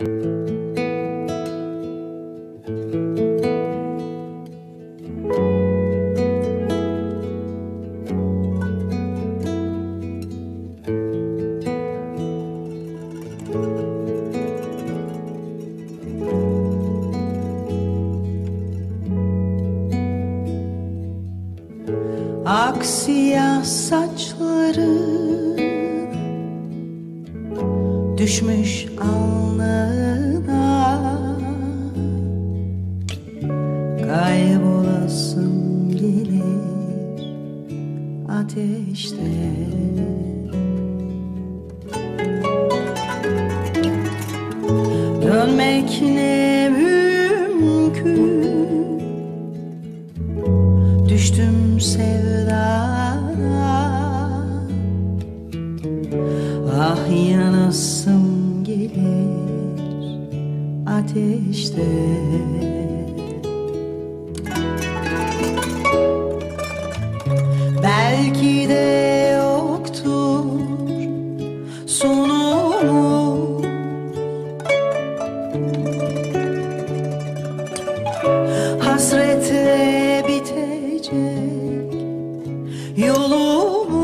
Aksiyah saçları Düşmüş alnına. Kaybolasın gelir ateşte. Dönmek ne mümkün? Düştüm sevdaya Ah yanasım gelir ateşte? Belki de yoktur sonumuz Hasretle bitecek yolumuz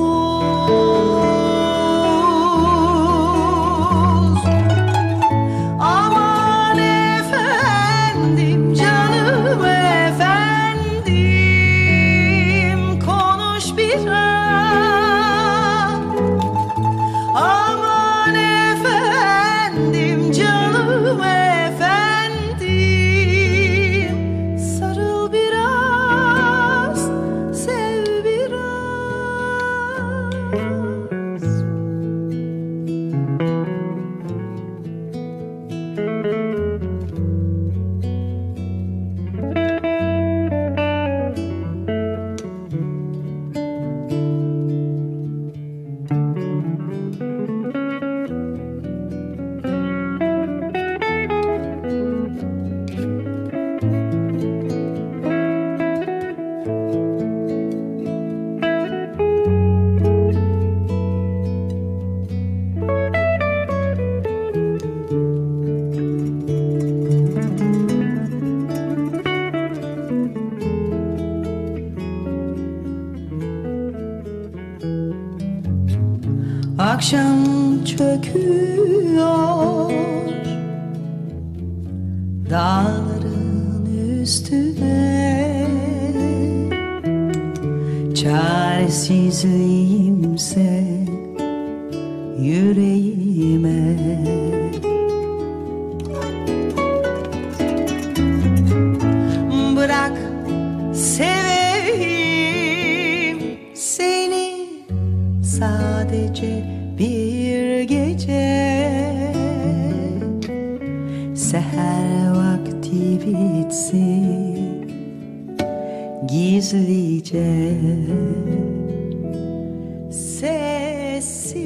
Akşam çöküyor. Dağların üstüne Çaresizliğimse yüreğime sadece bir gece. Seher vakti bitsin gizlice. Sessizce